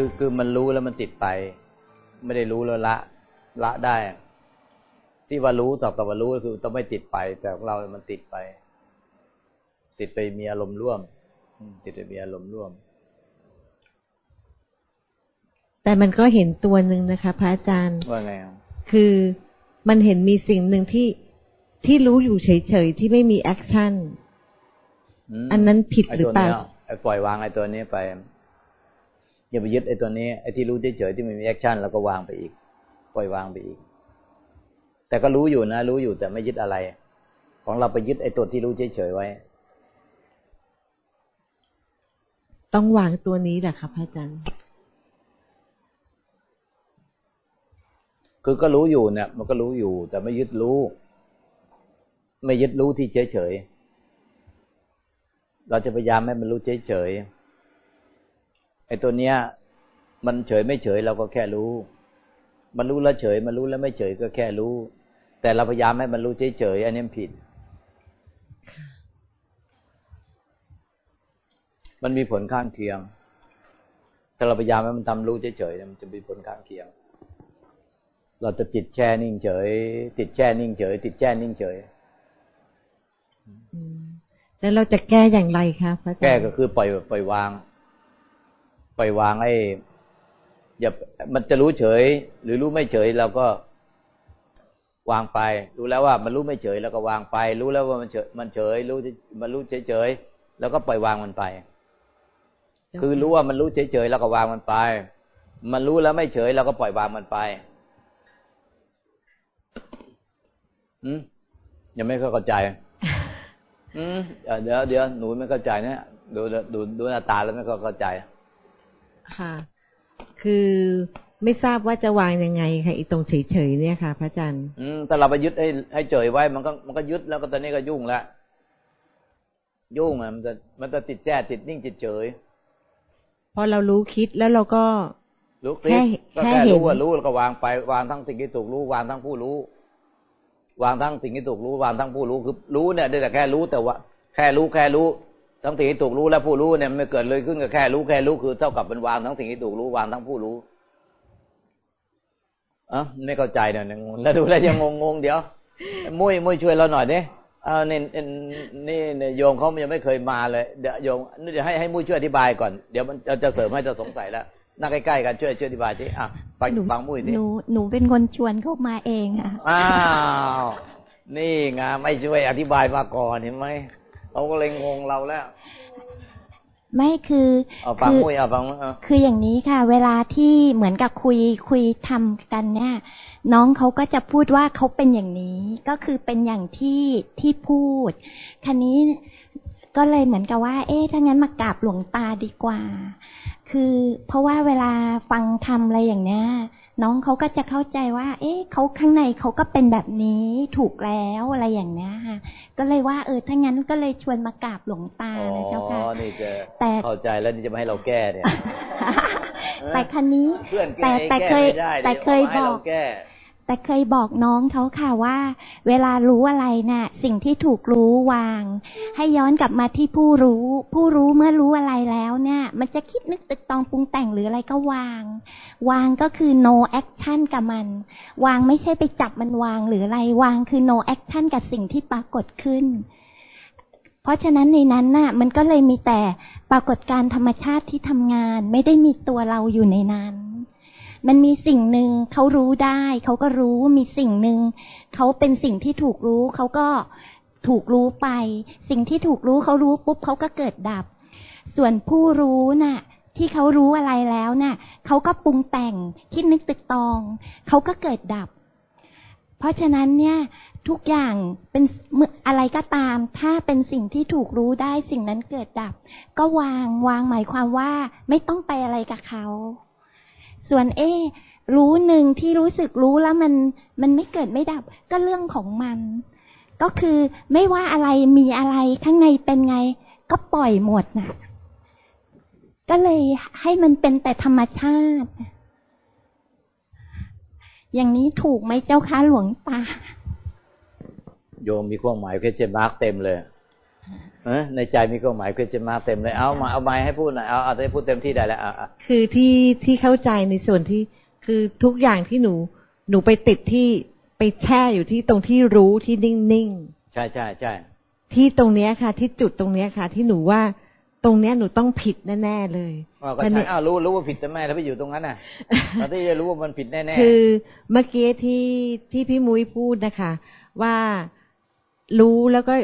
คือคือมันรู้แล้วมันติดไป ไม่ได้รู้แล้วละ ละได้ ที่ว่ารู้สักแต่ว่ารู้คือต้องไม่ติดไป แต่ของเรา มันติดไป ติดไปมีอารมณ์ร่วม ติดไปมีอารมณ์ร่วม แต่มันก็เห็นตัวหนึ่งนะคะ พระอาจารย์ว่าไงคือมันเห็นมีสิ่งหนึ่งที่ที่รู้อยู่เฉยๆที่ไม่มี actionอันนั้นผิดหรือเปล่าไอ้ปล่อยวางไอ้ตัวนี้ไป อย่าไปยึดไอ้ตัวนี้ไอ้ที่รู้เฉยๆที่ไม่มี action แล้วก็วางไปอีก ปล่อยวางไปอีก แต่ก็รู้อยู่นะ รู้อยู่แต่ไม่ยึดอะไร ของเราไปยึดไอ้ตัวที่รู้เฉยๆไว้ ต้องวางตัวนี้แหละครับอาจารย์คือก็รู้อยู่เนี่ยมันก็รู้อยู่ แต่ไม่ยึดรู้ ไม่ยึดรู้ที่เฉยๆเราจะพยายามให้มันรู้เฉยๆ ไอ้ตัวเนี้ย มันเฉยไม่เฉยเราก็แค่รู้ มันรู้แล้วเฉย มันรู้แล้วไม่เฉยก็แค่รู้ แต่เราพยายามให้มันรู้เฉยๆอันนี้ผิด มันมีผลข้างเคียงถ้าเราพยายามให้มันทำรู้เฉยๆมันจะมีผลข้างเคียง เราจะติดแช่นิ่งเฉย ติดแช่นิ่งเฉย ติดแช่นิ่งเฉย แล้วเราจะแก้อย่างไรคะพระอาจารย์ แก้ก็คือปล่อยปล่อยวาง ปล่อยวางไอ้อย่ามันจะรู้เฉย หรือรู้ไม่เฉยเราก็วางไป รู้แล้วว่ามันรู้ไม่เฉยแล้วก็วางไป รู้แล้วว่ามันเฉยมันเฉย รู้มันรู้เฉยเฉยแล้วก็ปล่อยวางมันไป คือรู้ว่ามันรู้เฉยเฉยแล้วก็วางมันไป มันรู้แล้วไม่เฉยเราก็ปล่อยวางมันไปอืมยังไม่เข้าใจ อืมเดี๋ยวเดี๋ยวหนูไม่เข้าใจเนี่ยดูดูดูหน้าตาแล้วไม่เข้าใจ ค่ะ คือไม่ทราบว่าจะวางยังไงค่ะอีตรงเฉยๆเนี่ยค่ะ พระอาจารย์ อืมแต่เราไปยึดให้ให้เฉยไว้ มันก็มันก็ยึดแล้วก็ตอนนี้ก็ยุ่งแล้วยุ่งอะมันจะมันจะติดแจ้ติดนิ่งติดเฉยพอเรารู้คิดแล้วเราก็รู้คิดก็แค่รู้ว่ารู้แล้วก็วางไปวางทั้งสิ่งที่ถูกรู้วางทั้งผู้รู้ วางทั้งสิ่งที่ถูกรู้วางทั้งผู้รู้คือรู้เนี่ยได้แต่แค่รู้แต่ว่า แค่รู้แค่รู้ ทั้งสิ่งที่ถูกรู้และผู้รู้เนี่ยไม่เกิดเลยขึ้นกับแค่รู้แค่รู้คือเท่ากับเป็นวางทั้งสิ่งที่ถูกรู้วางทั้งผู้รู้อะไม่เข้าใจเนี่ยแล้วดูแล้วยังงงงเดี๋ยวมุ้ยมุ้ยช่วยเราหน่อยดิอ่านี่นี่นี่โยมเขายังไม่เคยมาเลยเดี๋ยวโยมเดี๋ยวให้ให้มุ้ยช่วยอธิบายก่อนเดี๋ยวมันจะเสริมให้จะสงสัยแล้วนั่งใกล้ๆกันช่วยช่วยอธิบายทีอะฟังฟังมุ้ยทีหนูหนูเป็นคนชวนเขามาเองอะอ้าวนี่ไงไม่ช่วยอธิบายมาก่อนเห็นไหม เขาก็เลยงงเราแล้ว ไม่คือเอาฟังมุ้ยเอาฟังคืออย่างนี้ค่ะ เวลาที่เหมือนกับคุยคุยทำกันเนี่ย น้องเขาก็จะพูดว่าเขาเป็นอย่างนี้ ก็คือเป็นอย่างที่ที่พูดคันนี้ก็เลยเหมือนกับว่า เอ๊ะถ้างั้นมากราบหลวงตาดีกว่า คือเพราะว่าเวลาฟังทำอะไรอย่างเนี้ย น้องเขาก็จะเข้าใจว่า เอ๊ะเขาข้างในเขาก็เป็นแบบนี้ถูกแล้วอะไรอย่างเนี้ยค่ะ ก็เลยว่าเออถ้างั้นก็เลยชวนมากราบหลวงตานะเจ้าค่ะอ๋อนี่จะแต่เข้าใจแล้วนี่จะมาให้เราแก้เนี่ยแต่คันนี้แต่แต่เคยแต่เคยบอก แต่เคยบอกน้องเขาค่ะว่า เวลารู้อะไรนะ่ะ สิ่งที่ถูกรู้วาง ให้ย้อนกลับมาที่ผู้รู้ ผู้รู้เมื่อรู้อะไรแล้วเนี่ย มันจะคิดนึกตึกตองปรุงแต่งหรืออะไรก็วาง วางก็คือ no action กับมัน วางไม่ใช่ไปจับมันวางหรืออะไรวางคือ no action กับสิ่งที่ปรากฏขึ้น เพราะฉะนั้นในนั้นน่ะ มันก็เลยมีแต่ปรากฏการธรรมชาติที่ทำงาน ไม่ได้มีตัวเราอยู่ในนั้น มันมีสิ่งหนึ่งเขารู้ได้ เขาก็รู้มีสิ่งหนึ่งเขาเป็นสิ่งที่ถูกรู้เขาก็ถูกรู้ไป สิ่งที่ถูกรู้เขารู้ปุ๊บเขาก็เกิดดับ ส่วนผู้รู้น่ะ ที่เขารู้อะไรแล้วน่ะเขาก็ปรุงแต่งคิดนึกตึกตองเขาก็เกิดดับ เพราะฉะนั้นเนี่ยทุกอย่างเป็นอะไรก็ตาม ถ้าเป็นสิ่งที่ถูกรู้ได้สิ่งนั้นเกิดดับ ก็วางวางหมายความว่าไม่ต้องไปอะไรกับเขา ส่วนเอรู้หนึ่งที่รู้สึกรู้แล้วมันมันไม่เกิดไม่ดับก็เรื่องของมัน ก็คือไม่ว่าอะไรมีอะไรข้างในเป็นไง ก็ปล่อยหมดนะ่ะ ก็เลยให้มันเป็นแต่ธรรมชาติ อย่างนี้ถูกไหมเจ้าคะหลวงตา โยมมีความหมายเพชรมาร์กเต็มเลย ในใจมีเครื่องหมายคือจะมาเต็มเลยเอามาเอาไม้ให้พูดหน่อยเอาเอาได้พูดเต็มที่ได้แล้วอะคือที่ที่เข้าใจในส่วนที่คือทุกอย่างที่หนู หนูไปติดที่ไปแช่อยู่ที่ตรงที่รู้ที่นิ่งๆใช่ใช่ใช่ที่ตรงเนี้ยค่ะ ที่จุดตรงเนี้ยค่ะ ที่หนูว่าตรงเนี้ยหนูต้องผิดแน่ๆเลยก็ใช่อ้าวรู้รู้ว่าผิดแต่แม่ถ้าไปอยู่ตรงนั้นน่ะตอนที่จะรู้ว่ามันผิดแน่ๆคือเมื่อกี้ที่ที่พี่มุ้ยพูดนะคะ ว่ารู้แล้วก็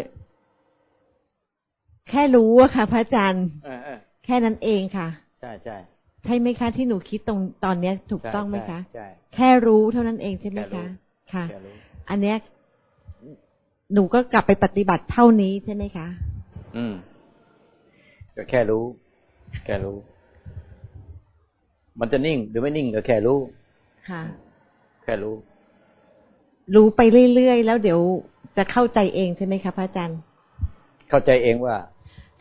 แค่รู้อะค่ะ พระอาจารย์แค่นั้นเองค่ะ ใช่ใช่ใช่ไหมคะ ที่หนูคิดตรงตอนเนี้ยถูกต้องไหมคะใช่แค่รู้เท่านั้นเองใช่ไหมคะค่ะ อันเนี้ยหนูก็กลับไปปฏิบัติเท่านี้ใช่ไหมคะ อืมก็แค่รู้ แค่รู้ มันจะนิ่งหรือไม่นิ่งก็แค่รู้ ค่ะ แค่รู้ รู้ไปเรื่อยๆแล้วเดี๋ยวจะเข้าใจเองใช่ไหมคะพระอาจารย์ เข้าใจเองว่า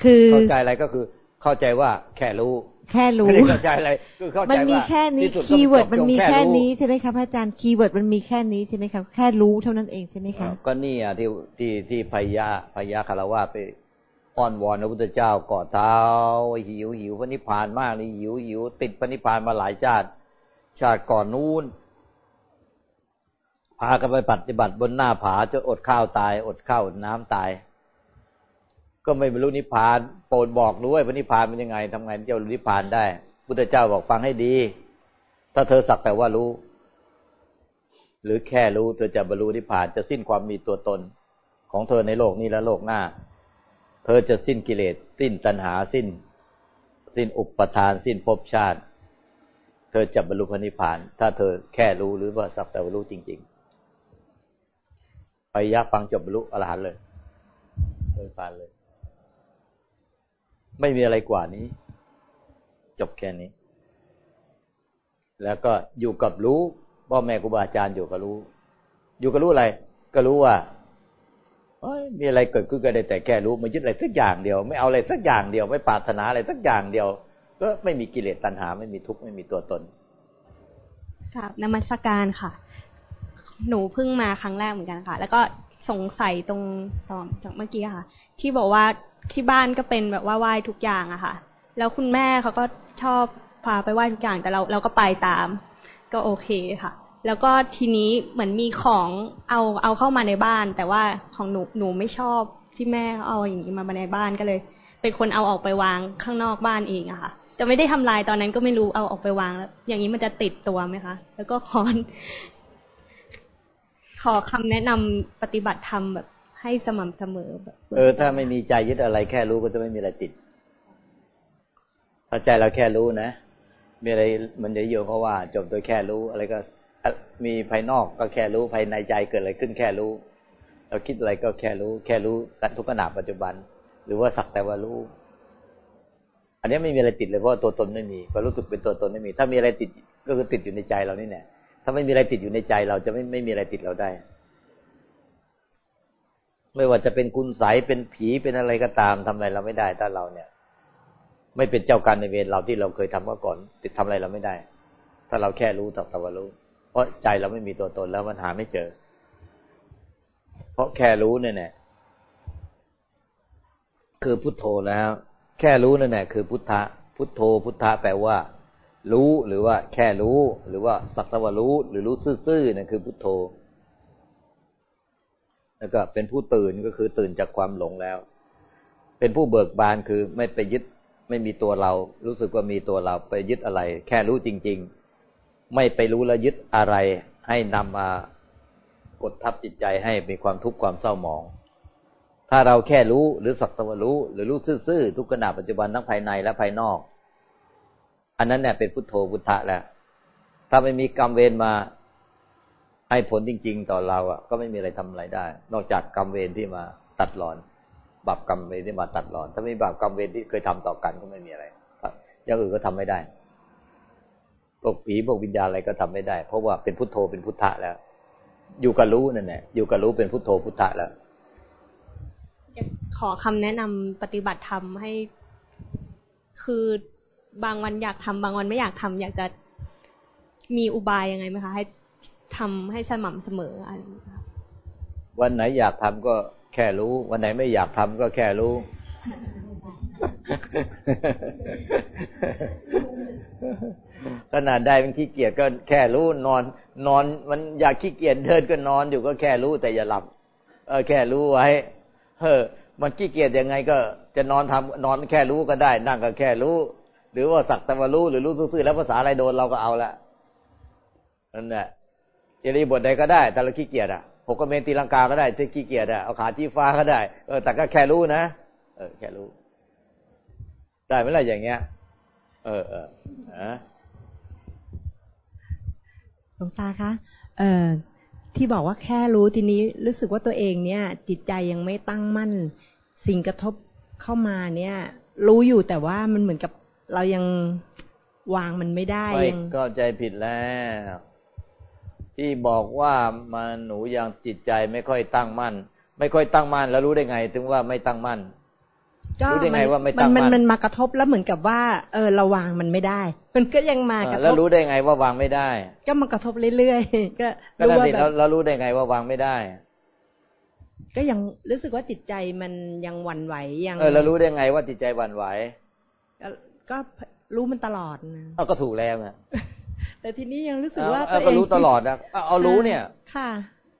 คือเข้าใจอะไรก็คือเข้าใจว่าแค่รู้ แค่รู้ไม่ได้เข้าใจอะไรคือเข้าใจว่ามันมีแค่นี้ keyword มันมีแค่นี้ใช่ไหมคะพระอาจารย์ keyword มันมีแค่นี้ใช่ไหมคะแค่รู้เท่านั้นเองใช่ไหมคะก็นี่อะที่ที่ที่พยาพยาคารวะไปอ้อนวอนพระพุทธเจ้ากอดเท้าหิวหิวพระนิพพานมากเลยหิวหิวติดพระนิพพานมาหลายชาติ ชาติก่อนนู้นพากันไปปฏิบัติบนหน้าผาจะอดข้าวตาย อดข้าวอดน้ำตาย ก็ไม่บรรลุนิพพานโปรดบอกด้วยพระนิพพานเป็นยังไงทำไงเจะบรรลุนิพพานได้ พุทธเจ้าบอกฟังให้ดี ถ้าเธอสักแต่ว่ารู้ หรือแค่รู้เธอจะบรรลุนิพพานจะสิ้นความมีตัวตน ของเธอในโลกนี้และโลกหน้า เธอจะสิ้นกิเลส สิ้นตัณหาสิ้น สิ้นอุปทาน สิ้นภพชาติ เธอจะบรรลุพระนิพพาน ถ้าเธอแค่รู้หรือว่าสักแต่ว่ารู้จริง ๆไปยักฟังจบบรรลุอรหันต์เลยเลยผ่านเลย ไม่มีอะไรกว่านี้ จบแค่นี้ แล้วก็อยู่กับรู้พ่อแม่ครูบาอาจารย์อยู่กับรู้ อยู่กับรู้อะไร ก็รู้ว่ามีอะไรเกิดขึ้นก็ได้แต่แค่รู้ไม่ยึดอะไรสักอย่างเดียว ไม่เอาอะไรสักอย่างเดียว ไม่ปรารถนาอะไรสักอย่างเดียว ก็ไม่มีกิเลสตัณหา ไม่มีทุกข์ไม่มีตัวตนครับนมัสการค่ะ หนูเพิ่งมาครั้งแรกเหมือนกันค่ะ แล้วก็สงสัยตรงตอนจากเมื่อกี้ค่ะ ที่บอกว่า ที่บ้านก็เป็นแบบว่าไหว้ทุกอย่างอะค่ะ แล้วคุณแม่เขาก็ชอบพาไปไหว้ทุกอย่างแต่เราเราก็ไปตาม ก็โอเคค่ะ แล้วก็ทีนี้เหมือนมีของเอาเอาเข้ามาในบ้าน แต่ว่าของหนูหนูไม่ชอบที่แม่เอาอย่างนี้มาในบ้านก็เลย เป็นคนเอาออกไปวางข้างนอกบ้านเองอะค่ะแต่ไม่ได้ทำลายตอนนั้นก็ไม่รู้เอาออกไปวางแล้ว อย่างนี้มันจะติดตัวไหมคะ แล้วก็ขอขอคำแนะนำปฏิบัติธรรมแบบ ให้สม่ำเสมอแบบเออ ถ้าไม่มีใจยึดอะไรแค่รู้ก็จะไม่มีอะไรติดถ้าใจเราแค่รู้นะมีอะไรมันจะโยงเขาว่า จบโดยแค่รู้ อะไรก็มีภายนอกก็แค่รู้ภายในใจเกิดอะไรขึ้นแค่รู้ เราคิดอะไรก็แค่รู้ แค่รู้ทุกขณะปัจจุบัน หรือว่าสักแต่ว่ารู้ อันนี้ไม่มีอะไรติดเลยเพราะตัวตนไม่มีความรู้สึกเป็นตัวตนไม่มี ถ้ามีอะไรติดก็คือติดอยู่ในใจเรานี่แหละถ้าไม่มีอะไรติดอยู่ในใจเราจะไม่ไม่มีอะไรติดเราได้ ไม่ว่าจะเป็นคุณใสเป็นผีเป็นอะไรก็ตามทำอะไรเราไม่ได้ถ้าเราเนี่ย ไม่เป็นเจ้าการในเวรเราที่เราเคยทำมาก่อน ติดทำอะไรเราไม่ได้ ถ้าเราแค่รู้สักแต่ว่ารู้ เพราะใจเราไม่มีตัวตนแล้วมันหาไม่เจอ เพราะแค่รู้เนี่ยแหละคือพุทโธแล้ว แค่รู้นั่นแหละคือพุทธะพุทโธ พุทธะแปลว่า รู้หรือว่า แค่รู้ หรือว่าสักตะวรู้ หรือรู้ซื่อๆนั่นคือพุทโธ แล้วก็เป็นผู้ตื่นก็คือตื่นจากความหลงแล้ว เป็นผู้เบิกบานคือไม่ไปยึดไม่มีตัวเรา รู้สึกว่ามีตัวเราไปยึดอะไร แค่รู้จริง ๆ ไม่ไปรู้และยึดอะไร ให้นำมากดทับจิตใจให้มีความทุกข์ความเศร้าหมอง ถ้าเราแค่รู้หรือสักตะวันรู้ หรือรู้ซื่อๆทุกขณะปัจจุบันทั้งภายในและภายนอก อันนั้นเนี่ยเป็นพุทโธพุทธะแล้วถ้าไม่มีกรรมเวรมา ให้ผลจริง ๆ ต่อเราอะก็ไม่มีอะไรทำอะไรได้ นอกจากกรรมเวรที่มาตัดหลอนบาปกรรมเวรที่มาตัดหลอน ถ้าไม่บาปกรรมเวรที่เคยทำต่อกันก็ไม่มีอะไรอย่างอื่นก็ทำไม่ได้พวกผีพวกวิญญาณอะไรก็ทำไม่ได้ เพราะว่าเป็นพุทโธเป็นพุทธะแล้ว อยู่กับรู้นั่นแหละอยู่กับรู้เป็นพุทโธพุทธะแล้วขอคำแนะนำปฏิบัติธรรมให้ คือบางวันอยากทำบางวันไม่อยากทำอยากจะมีอุบายยังไงไหมคะให้ ทำให้สม่ำเสมออะไรวันไหนอยากทำก็แค่รู้ วันไหนไม่อยากทำก็แค่รู้ ขนาดได้มันขี้เกียจก็แค่รู้นอน นอนมันอยากขี้เกียจเดินก็นอนอยู่ก็แค่รู้แต่อย่าหลับ เออ แค่รู้ไว้เฮ้อมันขี้เกียจยังไงก็จะนอนทำนอนแค่รู้ก็ได้ นั่งก็แค่รู้ หรือว่าสักแต่ว่ารู้หรือรู้ซื่อๆแล้วภาษาอะไรโดนเราก็เอาละนั่นแหละ อิริบทใดก็ได้ แต่เราขี้เกียจอะหกกเมนตีลังกาก็ได้ถ้าขี้เกียจอะเอาขาชี้ฟ้าก็ได้เออแต่ก็แค่รู้นะเออแค่รู้ ได้ไหมล่ะอย่างเงี้ย เออเออหลวงตาคะเอ่อที่บอกว่าแค่รู้ทีนี้รู้สึกว่าตัวเองเนี่ย จิตใจยังไม่ตั้งมั่น สิ่งกระทบเข้ามาเนี่ย รู้อยู่แต่ว่ามันเหมือนกับเรายังวางมันไม่ได้ยังก็ใจผิดแล้ว ที่บอกว่ามันหนูยังจิตใจไม่ค่อยตั้งมั่น ไม่ค่อยตั้งมั่น แล้วรู้ได้ไง ถึงว่าไม่ตั้งมั่นรู้ได้ไงว่าไม่ตั้งมั่นมันมากระทบแล้วเหมือนกับว่า เออเราวางมันไม่ได้ มันก็ยังมากระทบแล้วรู้ได้ไงว่าวางไม่ได้ ก็มันกระทบเรื่อยๆก็รู้ว่าแบบแล้วรู้ได้ไงว่าวางไม่ได้ ก็ยังรู้สึกว่าจิตใจมันยังหวั่นไหวยัง เออแล้วรู้ได้ไงว่าจิตใจหวั่นไหวก็รู้มันตลอดนะเอาก็ถูกแล้วนะ แต่ทีนี้ยังรู้สึกว่าตัวเองก็รู้ตลอดนะเอารู้เนี่ย ค่ะ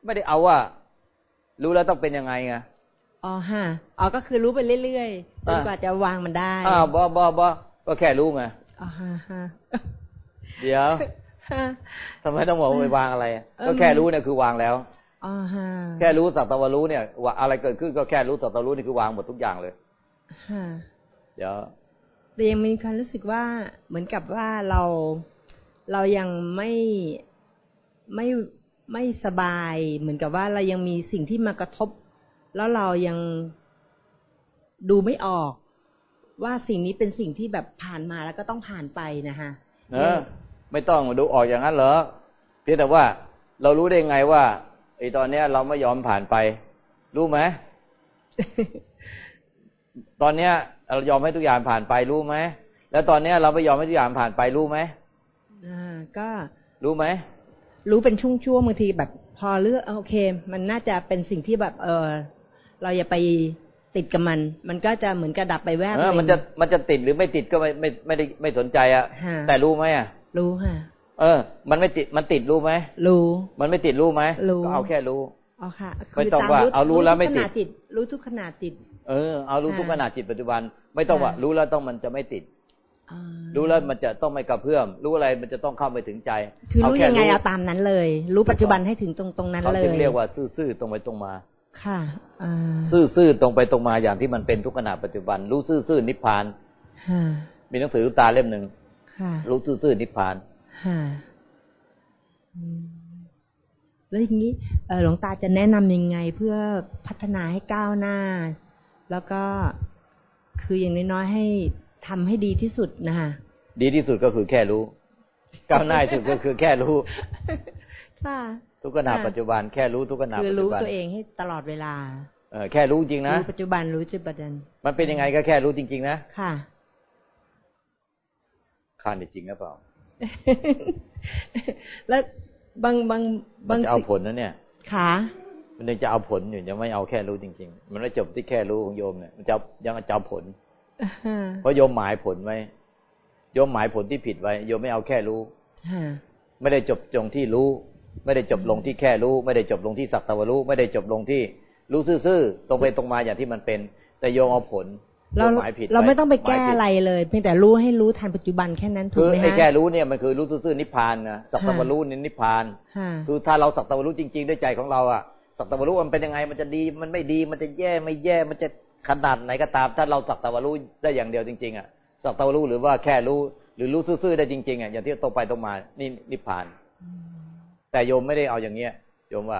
ไม่ได้เอาว่า รู้แล้วต้องเป็นยังไงไงอ๋อฮะอ๋อก็คือรู้ไปเรื่อยๆจนกว่าจะวางมันได้อ้าวบอบอบอก็แค่รู้ไงอ๋อฮะฮะเดี๋ยวทำไมต้องบอกไปวางอะไร ก็แค่รู้เนี่ยคือวางแล้วอ๋อฮะแค่รู้สัตวรู้เนี่ยว่าอะไรเกิดขึ้นก็แค่รู้สัตวรู้นี่คือวางหมดทุกอย่างเลยฮะเดี๋ยวแต่ยังมีความรู้สึกว่าเหมือนกับว่าเรา เรายังไม่ไม่ไม่สบายเหมือนกับว่าเรายังมีสิ่งที่มากระทบ แล้วเรายังดูไม่ออก ว่าสิ่งนี้เป็นสิ่งที่แบบผ่านมาแล้วก็ต้องผ่านไปนะฮะเออ ไม่ต้องดูออกอย่างนั้นเหรอเพียงแต่ว่าเรารู้ได้ไงว่าไอ้ตอนเนี้ยเราไม่ยอมผ่านไป รู้ไหมตอนเนี้ยเรายอมให้ทุกอย่างผ่านไปรู้ไหมแล้วตอนเนี้ยเราไม่ยอมให้ทุกอย่างผ่านไปรู้ไหม อ่าก็รู้ไหมรู้เป็นช่วงๆบางทีแบบ พอเลือกโอเค มันน่าจะเป็นสิ่งที่แบบ เออเราอย่าไปติดกับมัน มันก็จะเหมือนกระดับไปแวบนึงมันจะมันจะติดหรือไม่ติดก็ไม่ไม่ไม่ได้ไม่สนใจอะแต่รู้ไหมอะ รู้ค่ะ เออ มันไม่ติดมันติดรู้ไหมรู้ มันไม่ติดรู้ไหมรู้ก็เอาแค่รู้อ๋อค่ะไม่ต้องว่า เอารู้แล้วไม่ติด รู้ทุกขนาดติด เออเอารู้ทุกขนาดจิตปัจจุบัน ไม่ต้องว่า รู้แล้วต้องมันจะไม่ติด รู้แล้วมันจะต้องไม่กระเพื่อม รู้อะไรมันจะต้องเข้าไปถึงใจ คือรู้ยังไงเอาตามนั้นเลย รู้ปัจจุบันให้ถึงตรงตรงนั้นเลยเขาจึงเรียกว่าซื่อๆตรงไปตรงมา ค่ะซื่อๆตรงไปตรงมาอย่างที่มันเป็นทุกขณะปัจจุบัน รู้ซื่อๆนิพพานมีหนังสือตาเล่มหนึ่งรู้ซื่อๆนิพพานแล้วอย่างนี้หลวงตาจะแนะนำยังไงเพื่อพัฒนาให้ก้าวหน้า แล้วก็คืออย่างน้อยๆให้ ทำให้ดีที่สุดนะคะดีที่สุดก็คือแค่รู้ก้าวหน้าสุดก็คือแค่รู้ค่ะทุกขณะปัจจุบันแค่รู้ทุกขณะปัจจุบันคือรู้ตัวเองให้ตลอดเวลา เออแค่รู้จริงนะรู้ปัจจุบันรู้จุบันมันเป็นยังไงก็แค่รู้จริง ๆ นะค่ะคานจริงหรือเปล่า แล้วบางบางบางจะเอาผลนะเนี่ยค่ะมันยังจะเอาผลอยู่ยังไม่เอาแค่รู้จริง ๆ มันไม่จบที่แค่รู้ของโยมเนี่ยมันจะยังจะเอาผล เพราะโยมหมายผลไว้โยมหมายผลที่ผิดไว้โยมไม่เอาแค่รู้ไม่ได้จบจงที่รู้ ไม่ได้จบลงที่แค่รู้ ไม่ได้จบลงที่สักตะวรู้ ไม่ได้จบลงที่รู้ซื่อๆตรงไปตรงมาอย่างที่มันเป็น แต่โยงเอาผลเราหมายผิดเราไม่ต้องไปแก้อะไรเลยเพียงแต่รู้ให้รู้ทันปัจจุบันแค่นั้นถูกไหมฮะคือไอ้แค่รู้เนี่ยมันคือรู้ซื่อๆนิพพานนะสักตะวรู้นี่นิพพานคือถ้าเราสักตะวรู้จริง ๆ ด้วยใจของเราอะสักตะวรู้มันเป็นยังไงมันจะดี มันไม่ดีมันจะแย่ไม่แย่มันจะ ขนาดไหนก็ตามถ้าเราสักตะวรู้ได้อย่างเดียวจริง ๆ อะสักตะวรู้หรือว่าแค่รู้ หรือรู้ซื่อๆได้จริงๆอะอย่างที่ตรงไปตรงมานี่นิพพาน แต่โยมไม่ได้เอาอย่างเงี้ยโยมว่า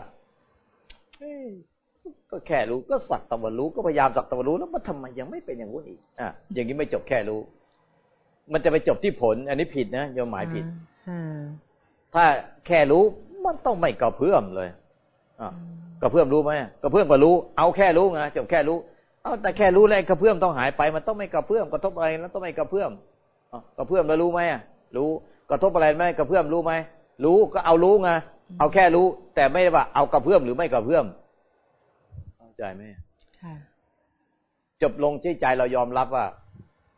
ก็แค่รู้ก็สักตะวันรู้ก็พยายามสักตะวันรู้แล้วมันทำไมยังไม่เป็นอย่างนู้นอีกอะอย่างนี้ไม่จบแค่รู้ มันจะไปจบที่ผล อันนี้ผิดนะโยมหมายผิดถ้าแค่รู้มันต้องไม่กระเพื่อมเลยอะกระเพื่อมรู้ไหมกระเพื่อมก็รู้ เอาแค่รู้ไงจบแค่รู้ เอาแต่แค่รู้แล้วกระเพื่อมต้องหายไป มันต้องไม่กระเพื่อมกระทบอะไรแล้วต้องไม่กระเพื่อมกระเพื่อมแล้วรู้ไหมรู้กระทบอะไรไหมกระเพื่อมรู้ไหมรู้ก็เอารู้ไงเอาแค่รู้ แต่ไม่ได้ว่า เอากระเพื่อมหรือไม่กระเพื่อมเข้าใจไหมจบลงที่ใจเรายอมรับว่า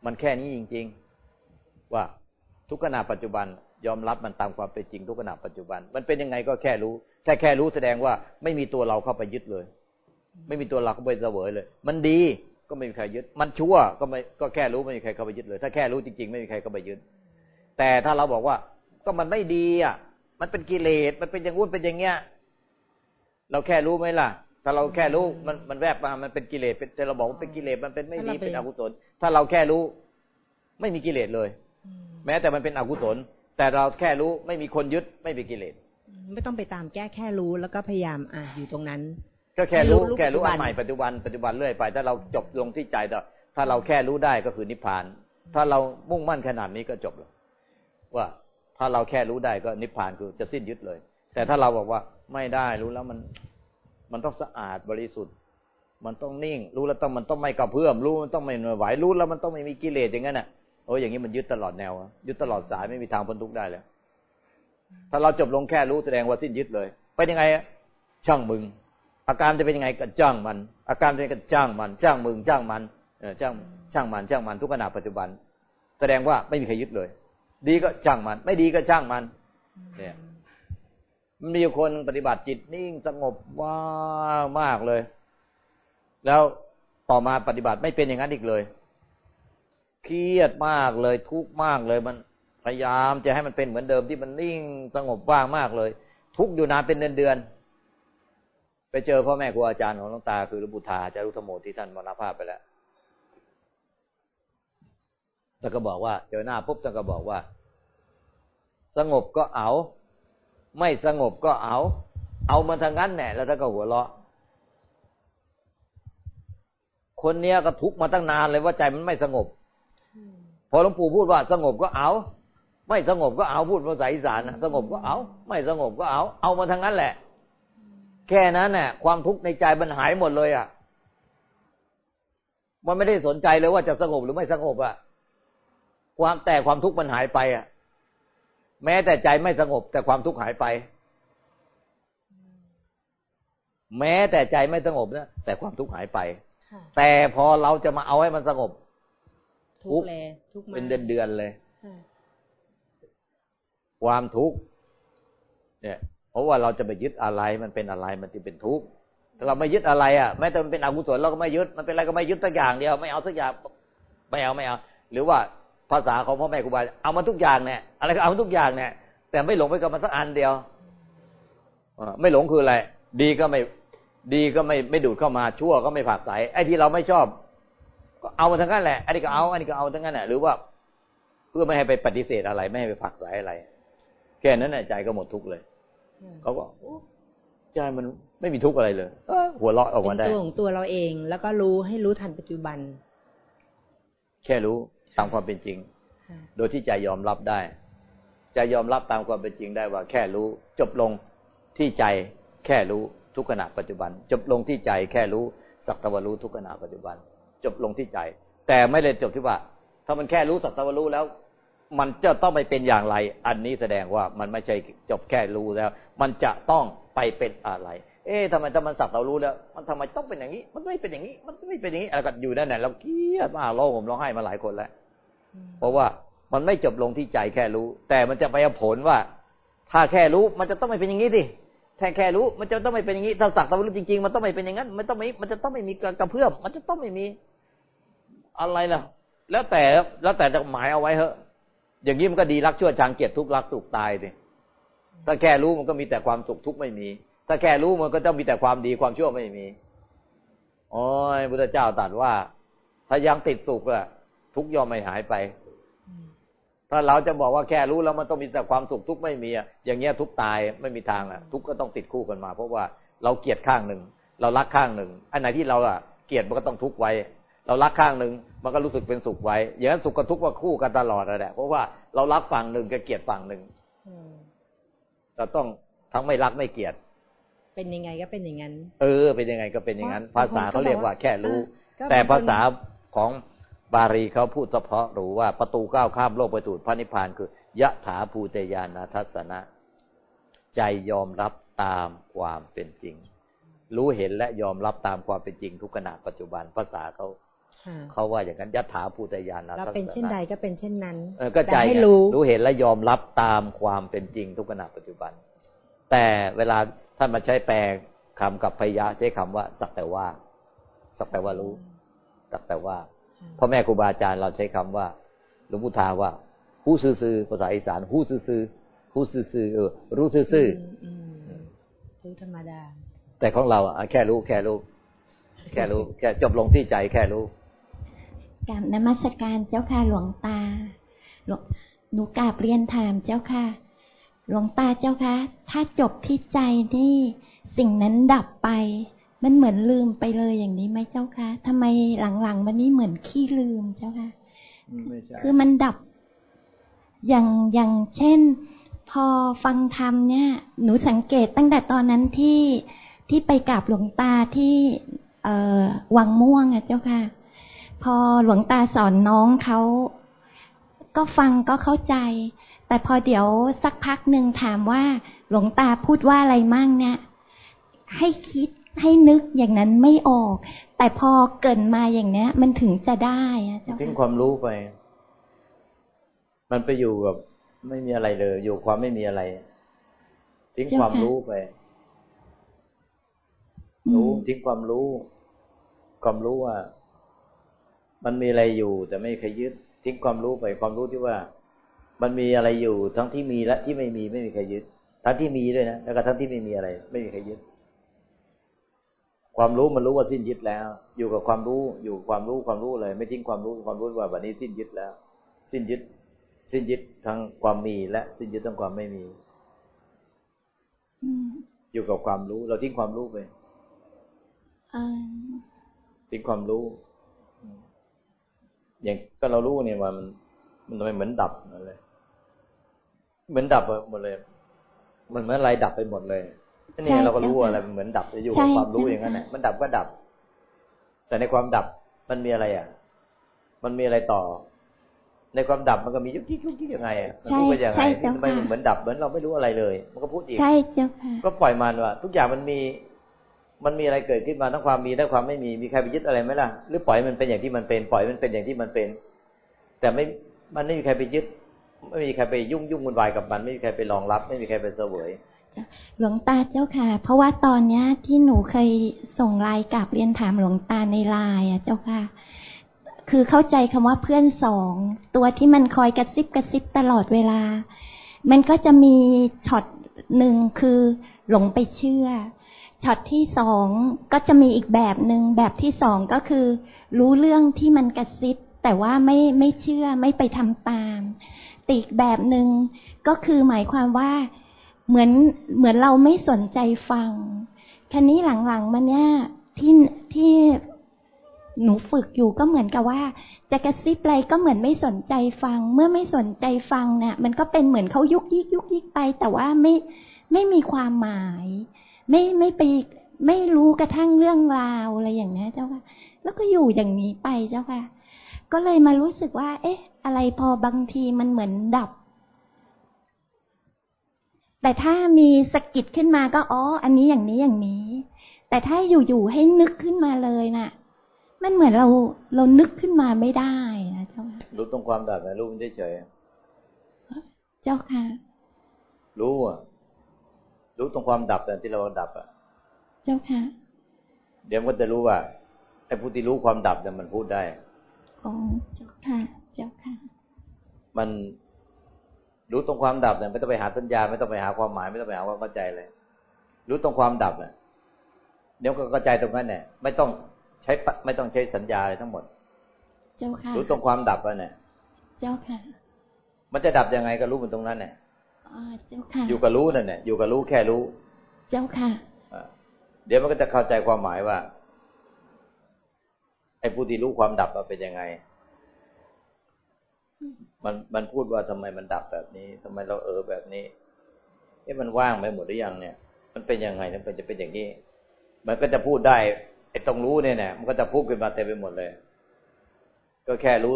มันแค่นี้จริง ๆ ว่าทุกขณะปัจจุบันยอมรับมันตามความเป็นจริงทุกขณะปัจจุบัน มันเป็นยังไงก็แค่รู้แค่แค่รู้แสดงว่าไม่มีตัวเราเข้าไปยึดเลย ไม่มีตัวเราเข้าไปเสวยเลย มันดีก็ไม่มีใครยึด มันชั่วก็ไม่ก็แค่รู้ไม่มีใครเข้าไปยึดเลย ถ้าแค่รู้จริงๆ ไม่มีใครเข้าไปยึด แต่ถ้าเราบอกว่า ก็มันไม่ดีอะ มันเป็นกิเลส มันเป็นอย่างงู้นเป็นอย่างเงี้ย เราแค่รู้ไหมล่ะ ถ้าเราแค่รู้มันมันแวบมา มันเป็นกิเลส เป็นแต่เราบอกว่าเป็นกิเลส มันเป็นไม่ดี เป็นอกุศล ถ้าเราแค่รู้ ไม่มีกิเลสเลย แม้แต่มันเป็นอกุศล แต่เราแค่รู้ไม่มีคนยึด ไม่มีกิเลส ไม่ต้องไปตามแก้แค่รู้แล้วก็พยายามอ่าอยู่ตรงนั้น ก็แค่รู้แค่รู้อันใหม่ปัจจุบันปัจจุบันเรื่อยไป ถ้าเราจบลงที่ใจถ้าเราแค่รู้ได้ก็คือนิพพาน ถ้าเรามุ่งมั่นขนาดนี้ก็จบแล้วว่าถ้าเราแค่รู้ได้ก็นิพพานคือจะสิ้นยึดเลย แต่ถ้าเราบอกว่าไม่ได้รู้แล้วมันมันต้องสะอาดบริสุทธิ์ มันต้องนิ่ง รู้แล้วต้องมันต้องไม่กระเพื่อมรู้มันต้องไม่ไหวรู้แล้วมันต้องไม่มีกิเลสอย่างนั้นน่ะโอ้อย่างนี้มันยึดตลอดแนวยึดตลอดสายไม่มีทางพ้นทุกข์ได้เลยถ้าเราจบลงแค่รู้แสดงว่าสิ้นยึดเลย ไปยังไงช่างมึง อาการจะเป็นยังไงก็จ้างมัน อาการเป็นก็จ้างมัน จ้างมึงจ้างมันเออจ้างช่างมันจ้างมันทุกขณะปัจจุบัน แสดงว่าไม่มีใครยึดเลย ดีก็จ้างมัน ไม่ดีก็จ้างมัน เนี่ยมันมีคนปฏิบัติจิตนิ่งสงบว่ามากเลย แล้วต่อมาปฏิบัติไม่เป็นอย่างนั้นอีกเลยเครียดมากเลยทุกข์มากเลยมันพยายามจะให้มันเป็นเหมือนเดิมที่มันนิ่งสงบว่างมากเลย ทุกอยู่นานเป็นเดือนเดือน ไปเจอพ่อแม่ครูอาจารย์ของหลวงตา คือหลวงปู่ทาจารุธโมที่ท่านมรณภาพไปแล้วท่านก็บอกว่า เจอหน้าปุ๊บท่านก็บอกว่า สงบก็เอา ไม่สงบก็เอา เอามาทางนั้นแหละแล้วท่านก็หัวเราะ คนเนี้ยก็ทุกมาตั้งนานเลยว่าใจมันไม่สงบ พอหลวงปู่พูดว่า สงบก็เอา ไม่สงบก็เอาพูดภาษาอีสานสงบก็เอา ไม่สงบก็เอา เอามาทางนั้นแหละ แค่นั้นน่ะ ความทุกข์ในใจมันหายหมดเลยอะ มันไม่ได้สนใจเลยว่าจะสงบหรือไม่สงบอะ ความแต่ความทุกข์มันหายไปอะ แม้แต่ใจไม่สงบ แต่ความทุกข์หายไป แม้แต่ใจไม่สงบนะแต่ความทุกข์หายไป แต่พอเราจะมาเอาให้มันสงบ ทุกข์เป็นเดือนเดือนเลย ความทุกข์เนี่ย ราะว่าเราจะไปยึดอะไรมันเป็นอะไรมันจะเป็นทุกข์ถ้าเราไม่ยึดอะไรอะแม้แต่มันเป็นอกุศลเราก็ไม่ยึดมันเป็นอะไรก็ไม่ยึดสักอย่างเดียวไม่เอาสักอย่างไม่เอาไม่เอา หรือว่าภาษาของพ่อแม่ครูบาเอามาทุกอย่างเนี่ยอะไรก็เอาทุกอย่างเนี่ยแต่ไม่หลงไปกับมันสักอันเดียวไม่หลงคืออะไรดีก็ไม่ดีก็ไม่ไม่ดูดเข้ามาชั่วก็ไม่ผักใสไอ้ที่เราไม่ชอบก็เอามาทั้งนั้นแหละอันนี้ก็เอาอันนี้ก็เอาทั้งนั้นแหละหรือว่า เพื่อไม่ให้ไปปฏิเสธอะไร ไม่ให้ไปผักใสอะไร แค่นั้นแหละใจก็หมดทุกข์เลย เขาบอกใจมันไม่มีทุกข์อะไรเลยหัวเราะออกมาได้เป็นตัวของตัวเราเอง แล้วก็รู้ให้รู้ทันปัจจุบัน แค่รู้ตามความเป็นจริง โดยที่ใจยอมรับได้ ใจยอมรับตามความเป็นจริงได้ว่า แค่รู้ จบลงที่ใจแค่รู้ทุกขณะปัจจุบัน จบลงที่ใจแค่รู้สักตะวันรู้ทุกขณะปัจจุบัน จบลงที่ใจ แต่ไม่ได้จบที่ว่า ถ้ามันแค่รู้สักตะวันรู้แล้ว มันจะต้องไปเป็นอย่างไร อันนี้แสดงว่ามันไม่ใช่จบแค่รู้แล้ว มันจะต้องไปเป็นอะไร เอ๊ะทำไมถ้ามันสักเรารู้แล้ว มันทำไมต้องเป็นอย่างนี้ มันไม่เป็นอย่างนี้ มันไม่เป็นอย่างนี้อะไรก็อยู่นั่นแหละเราเครียดมากร้องผมร้องไห้มาหลายคนแล้ว เพราะว่ามันไม่จบลงที่ใจแค่รู้ แต่มันจะไปผลว่า ถ้าแค่รู้มันจะต้องไม่เป็นอย่างนี้ดิแค่แค่รู้มันจะต้องไม่เป็นอย่างนี้ ถ้าสักเรารู้จริงๆ มันต้องไม่เป็นอย่างนั้น มันต้องไม่ มันจะต้องไม่มีกระเพื่อม มันจะต้องไม่มีอะไรล่ะ แล้วแต่แล้วแต่จะหมายเอาไว้เถอะ อย่างนี้มันก็ดีรักชั่วชังเกียดทุกข์รักสุขตายสิถ้าแค่รู้มันก็มีแต่ความสุขทุกข์ไม่มี ถ้าแค่รู้มันก็ต้องมีแต่ความดีความชั่วไม่มีโอ้ยพุทธเจ้าตรัสว่า ถ้ายังติดสุขอะทุกย่อมไม่หายไป ถ้าเราจะบอกว่าแค่รู้แล้วมันต้องมีแต่ความสุขทุกไม่มีอะอย่างเงี้ยทุกตายไม่มีทางอะทุกก็ต้องติดคู่กันมา เพราะว่าเราเกลียดข้างหนึ่งเรารักข้างหนึ่งอันไหนที่เราอะเกลียดมันก็ต้องทุกไว้ เรารักข้างหนึ่งมันก็รู้สึกเป็นสุขไว้ อย่างนั้นสุขกับทุกข์ก็คู่กันตลอดแหละเพราะว่าเรารักฝั่งหนึ่งก็เกลียดฝั่งหนึ่งเราต้องทั้งไม่รักไม่เกลียด เป็นยังไงก็เป็นอย่างนั้น เออ เป็นยังไงก็เป็นอย่างนั้น ภาษาเขาเรียกว่าแค่รู้ แต่ภาษาของบาลีเขาพูดเฉพาะรู้ว่าประตูก้าวข้ามโลกไปถูดพระนิพพานคือยะถาภูเตยานาทัศนะ ใจยอมรับตามความเป็นจริง รู้เห็นและยอมรับตามความเป็นจริงทุกขณะปัจจุบันภาษาเขา เขาว่าอย่างนั้นยัตถาภูตยานาเราเป็นเช่นใดก็เป็นเช่นนั้นเออก็ใจให้รู้รู้เห็นและยอมรับตามความเป็นจริงทุกขณะปัจจุบัน แต่เวลาท่านมาใช้แปลคำกับพยาใช้คำว่า สักแต่ว่า สักแต่ว่ารู้ สักแต่ว่าพ่อแม่ครูบาอาจารย์เราใช้คำว่าหลวงพุทธาว่าหูซื่อภาษาอีสานหูซื่อหูซื่อเออรู้ซื่อรู้ธรรมดา แต่ของเราอะแค่รู้แค่รู้ แค่รู้ แค่จบลงที่ใจแค่รู้ กราบนมัสการเจ้าค่ะหลวงตาหนูกราบเรียนถามเจ้าค่ะ หลวงตาเจ้าค่ะถ้าจบที่ใจนี่ สิ่งนั้นดับไป มันเหมือนลืมไปเลยอย่างนี้ไหมเจ้าค่ะทำไมหลังๆมันนี้เหมือนขี้ลืมเจ้าค่ะคือมันดับ อย่างอย่างเช่น พอฟังธรรมเนี่ย หนูสังเกตตั้งแต่ตอนนั้นที่ที่ไปกราบหลวงตาที่ เอ่อวังม่วงอะเจ้าค่ะ พอหลวงตาสอนน้องเขาก็ฟังก็เข้าใจ แต่พอเดี๋ยวสักพักหนึ่งถามว่า หลวงตาพูดว่าอะไรมั่งเนี่ย ให้คิดให้นึกอย่างนั้นไม่ออก แต่พอเกินมาอย่างเนี้ย มันถึงจะได้อะทิ้งความรู้ไป มันไปอยู่กับไม่มีอะไรเลย อยู่ความไม่มีอะไร ทิ้งความรู้ไป รู้ทิ้งความรู้ ความรู้ว่า มันมีอะไรอยู่ แต่ไม่เคยยึดทิ้งความรู้ไปความรู้ที่ว่า มันมีอะไรอยู่ ทั้งที่มีและที่ไม่มีไม่มีใครยึด ทั้งที่มีด้วยนะแล้วก็ทั้งที่ไม่มีอะไร ไม่มีใครยึด ความรู้มันรู้ว่าสิ้นยึดแล้ว อยู่กับความรู้อยู่ความรู้ความรู้เลย ไม่ทิ้งความรู้ความรู้ว่าวันนี้สิ้นยึดแล้ว สิ้นยึด สิ้นยึดทั้งความมีและสิ้นยึดทั้งความไม่มีอยู่กับความรู้ เราทิ้งความรู้ไปทิ้งความรู้ อย่างก็เรารู้เนี่ยว่ามันมันทำไมเหมือนดับอะไรเหมือนดับหมดเลย มันเหมือนอะไรดับไปหมดเลยนี่เราก็รู้อะไรมันเหมือนดับจะอยู่กับความรู้อย่างนั้นแหละมันดับก็ดับ แต่ในความดับมันมีอะไรอะ มันมีอะไรต่อ ในความดับมันก็มียุกยิกยุกยิกยังไงอะมันพูดไปยังไงทำไมมันเหมือนดับเหมือนเราไม่รู้อะไรเลย มันก็พูดอีกใช่เจ้าค่ะก็ปล่อยมันว่า ทุกอย่างมันมี มันมีอะไรเกิดขึ้นมาทั้งความมีและความไม่มีมีใครไปยึดอะไรไหมล่ะ หรือปล่อยมันเป็นอย่างที่มันเป็น ปล่อยมันเป็นอย่างที่มันเป็น แต่ไม่มันไม่มีใครไปยึด ไม่มีใครไปยุ่งยุ่งวุ่นวายกับมัน ไม่มีใครไปรองรับ ไม่มีใครไปเสวยหลวงตาเจ้าค่ะ เพราะว่าตอนเนี้ยที่หนูเคยส่งไลน์กลับเรียนถามหลวงตาในไลน์อะเจ้าค่ะ คือเข้าใจคำว่าเพื่อนสอง ตัวที่มันคอยกระซิบกระซิบตลอดเวลา มันก็จะมีช็อตหนึ่งคือหลงไปเชื่อ ช็อตที่สองก็จะมีอีกแบบหนึ่งแบบที่สองก็คือ รู้เรื่องที่มันกระซิบ แต่ว่าไม่ไม่เชื่อไม่ไปทำตามตีกแบบหนึ่งก็คือหมายความว่าเหมือนเหมือนเราไม่สนใจฟังคันนี้หลังๆมันเนี่ยที่ที่หนูฝึกอยู่ก็เหมือนกับว่า จะกระซิบอะไรก็เหมือนไม่สนใจฟัง เมื่อไม่สนใจฟังเนี่ยมันก็เป็นเหมือนเขายุกยิกยุกยิกไป แต่ว่าไม่ไม่มีความหมาย ไม่ไม่ไปไม่รู้กระทั่งเรื่องราวอะไรอย่างนี้เจ้าค่ะ แล้วก็อยู่อย่างนี้ไปเจ้าค่ะ ก็เลยมารู้สึกว่า เอ๊ะ อะไรพอบางทีมันเหมือนดับ แต่ถ้ามีสกิดขึ้นมาก็อ๋อ อันนี้อย่างนี้อย่างนี้ แต่ถ้าอยู่ๆให้นึกขึ้นมาเลยนะ่ะ มันเหมือนเราเรานึกขึ้นมาไม่ได้นะเจ้าค่ะรู้ตรงความดับนะรู้มันเฉยเจ้าค่ะ รู้อะ รู้ตรงความดับแต่ที่เราดับอะ เจ้าค่ะ เดี๋ยวมันก็จะรู้ว่าไอ้ผู้ที่รู้ความดับเนี่ยมันพูดได้อ๋อเจ้าค่ะ เจ้าค่ะ มันรู้ตรงความดับเนี่ยไม่ต้องไปหาสัญญาไม่ต้องไปหาความหมายไม่ต้องไปหาความเข้าใจเลย รู้ตรงความดับเนี่ยเดี๋ยวก็เข้าใจตรงนั้นเนี่ยไม่ต้องใช้ไม่ต้องใช้สัญญาเลยทั้งหมด เจ้าค่ะ รู้ตรงความดับแล้วเนี่ย เจ้าค่ะ มันจะดับยังไงก็รู้มันตรงนั้นเนี่ยเจ้าค่ะ อยู่กับรู้นั่นเนี่ยอยู่กับรู้แค่รู้ เจ้าค่ะเดี๋ยวมันก็จะเข้าใจความหมายว่าไอ้ผู้ที่รู้ความดับมันเป็นยังไง มันมันพูดว่าทำไมมันดับแบบนี้ทำไมเราเออแบบนี้เอ๊ะมันว่างไปหมดหรือยังเนี่ย มันเป็นยังไงมันจะเป็นอย่างนี้ มันก็จะพูดได้ไอ้ตรงรู้เนี่ยเนี่ยมันก็จะพูดขึ้นมาเต็มไปหมดเลย ก็แค่รู้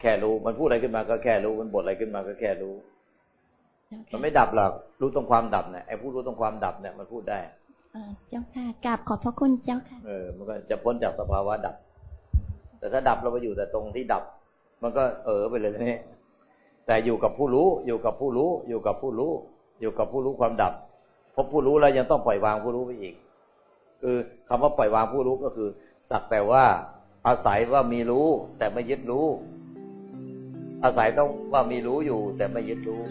แค่รู้ มันพูดอะไรขึ้นมาก็แค่รู้ มันบทอะไรขึ้นมาก็แค่รู้ มันไม่ดับหรอกรู้ตรงความดับเนี่ยไอ้ผู้รู้ตรงความดับเนี่ยมันพูดได้เจ้าค่ะกราบขอบพระคุณเจ้าค่ะ เออ มันก็จะพ้นจากสภาวะดับ แต่ถ้าดับเราไปอยู่แต่ตรงที่ดับ มันก็เออไปเลยนี่แต่อยู่กับผู้รู้ อยู่กับผู้รู้ อยู่กับผู้รู้ อยู่กับผู้รู้ความดับพบผู้รู้แล้วยังต้องปล่อยวางผู้รู้ไปอีก คือคำว่าปล่อยวางผู้รู้ก็คือ สักแต่ว่าอาศัยว่ามีรู้ แต่ไม่ยึดรู้ อาศัยต้องว่ามีรู้อยู่ แต่ไม่ยึดรู้